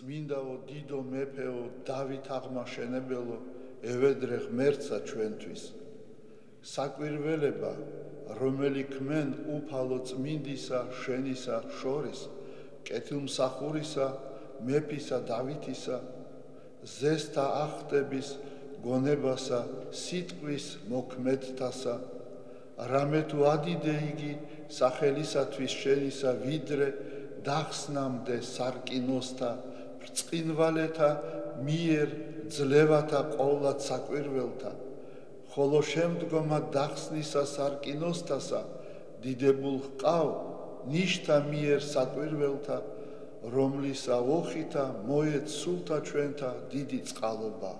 წმინდაო დიდო მეფეო დავით აღმაშენებელო ევედრე ღმერთსა ჩვენთვის. საკვირველება რომელი ქმენ უფალო წმინდისა შენისა შორის კეთილმსახურისა მეფისა დავითისა ზესთა ახტების გონებასა სიტყვის მოქმედთასა რამე თუ ადიდე იგი სახელისათვის შენისა ვიდრე დახსნამდე სარკინოსთა ბრწყინვალეთა მიერ ძლევათა ყოვლად საკვირველთა. ხოლო შემდგომა დახსნისა სარკინოსთასა დიდებულ ყავ ნიშთა მიერ საკვირველთა რომლისა ოხითა მოეც სულთა ჩვენთა დიდი წყალობა